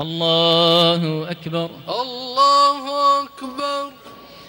الله أكبر. الله أكبر.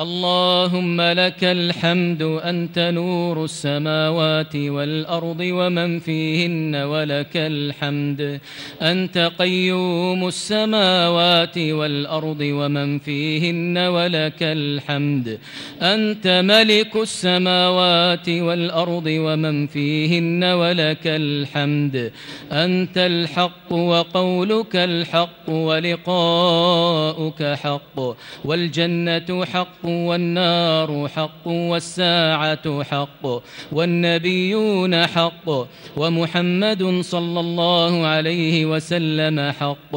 اللهم لك الحمد أنت نور السماوات والأرض ومن فيهن ولك الحمد. أنت قيوم السماوات والأرض ومن فيهن ولك الحمد. أنت ملك السماوات والأرض ومن فيهن ولك الحمد. أنت الحق وقولك الحق ولقاؤك حق. والجنة حق والنار حق والساعة حق والنبيون حق ومحمد صلى الله عليه وسلم حق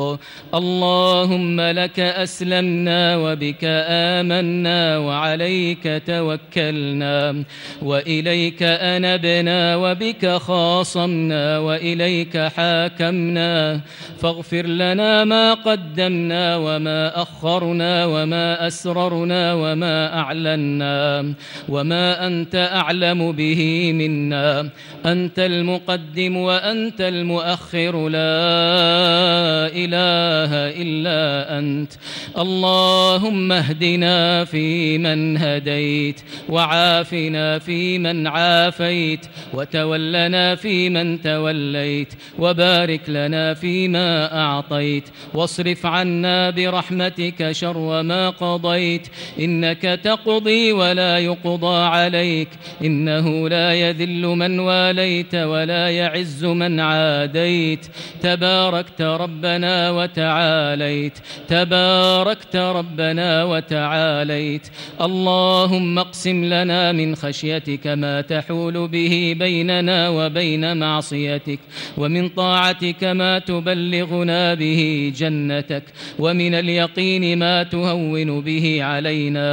اللهم لك أسلمنا وبك آمنا وعليك توكلنا وإليك أنبنا وبك خاصمنا وإليك حاكمنا فاغفر لنا ما قدمنا وما أخرنا وما أسررنا وما وما أعلنا وما أنت أعلم به منا. أنت المقدم وأنت المؤخر لا إله إلا أنت. اللهم اهدنا فيمن هديت وعافنا فيمن عافيت وتولنا فيمن توليت وبارك لنا فيما أعطيت. واصرف عنا برحمتك شر ما قضيت. إنك تقضي ولا يقضى عليك. إنه لا يذل من واليت ولا يعز من عاديت. تباركت ربنا وتعاليت. تباركت ربنا وتعاليت. اللهم اقسم لنا من خشيتك ما تحول به بيننا وبين معصيتك. ومن طاعتك ما تبلغنا به جنتك. ومن اليقين ما تهون به علينا.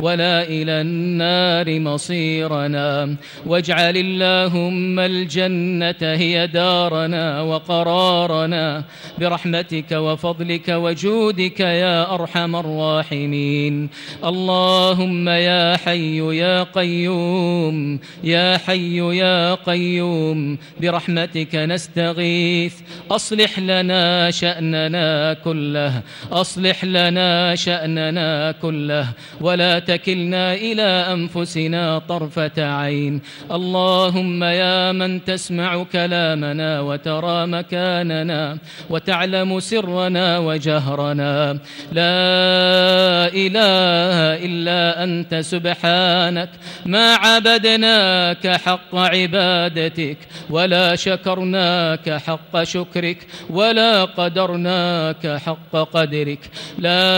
ولا إلى النار مصيرنا. واجعل اللهم الجنة هي دارنا وقرارنا. برحمتك وفضلك وجودك يا أرحم الراحمين. اللهم يا حي يا قيوم يا حي يا قيوم برحمتك نستغيث. أصلح لنا شأننا كله أصلح لنا شأننا كله. ولا تكلنا إلى أنفسنا طرفة عين. اللهم يا من تسمع كلامنا وترى مكاننا وتعلم سرنا وجهرنا. لا إله إلا أنت سبحانك. ما عبدناك حق عبادتك ولا شكرناك حق شكرك ولا قدرناك حق قدرك. لا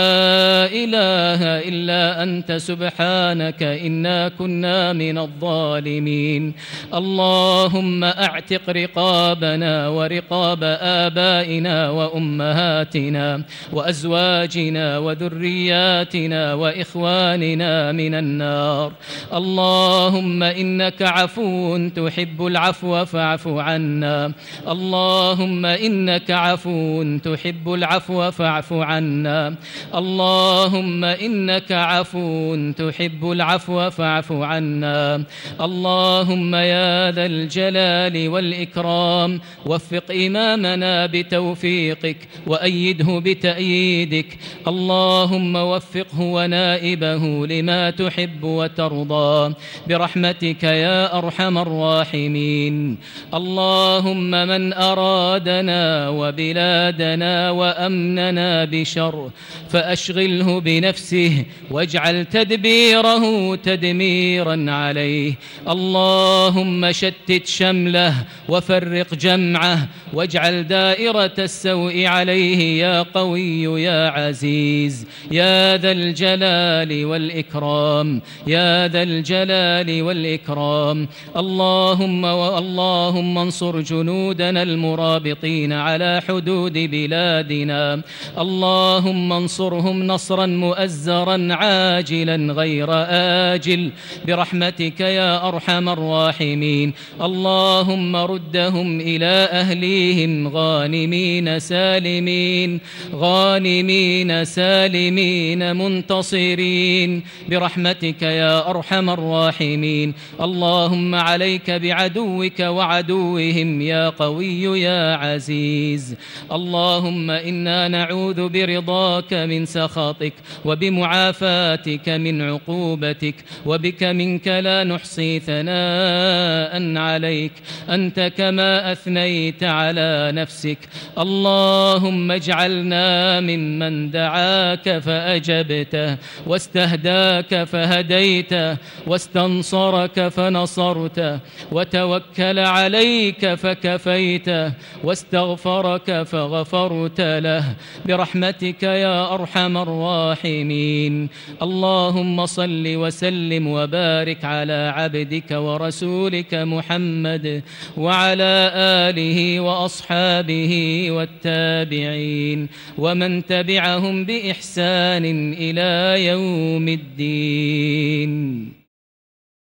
إله إلا أنت سبحانك إنا كنا من الظالمين. اللهم أعتق رقابنا ورقاب آبائنا وأمهاتنا وأزواجنا وذرياتنا وإخواننا من النار. اللهم إنك عفو تحب العفو فاعف عنا. اللهم إنك عفو تحب العفو فاعف عنا. اللهم إنك عفو تحب العفو فاعف عنا. اللهم يا ذا الجلال والإكرام وفق إمامنا بتوفيقك وأيده بتأييدك. اللهم وفقه ونائبه لما تحب وترضى. برحمتك يا أرحم الراحمين. اللهم من أرادنا وبلادنا وأمننا بشر فأشغله بنفسه واجعل تدبيره تدميرا عليه. اللهم شتت شمله وفرق جمعه واجعل دائرة السوء عليه يا قوي يا عزيز. يا ذا الجلال والإكرام. يا ذا الجلال والإكرام. اللهم واللهم انصر جنودنا المرابطين على حدود بلادنا. اللهم انصرهم نصرا مؤزرا عاجلا غير آجل. برحمتك يا أرحم الراحمين. اللهم ردهم إلى أهليهم غانمين سالمين. غانمين سالمين منتصرين. برحمتك يا أرحم الراحمين. اللهم عليك بعدوك وعدوهم يا قوي يا عزيز. اللهم إنا نعوذ برضاك من سخطك وبمعافاتك من عقوبتك وبك منك لا نحصي ثناء عليك. أنت كما أثنيت على نفسك. اللهم اجعلنا ممن دعاك فأجبته واستهداك فهديته واستنصرك فنصرته وتوكل عليك فكفيته واستغفرك فغفرت له. برحمتك يا أرحم الراحمين. اللهم صل وسلم وبارك على عبدك ورسولك محمد وعلى آله وأصحابه والتابعين ومن تبعهم بإحسان إلى يوم الدين.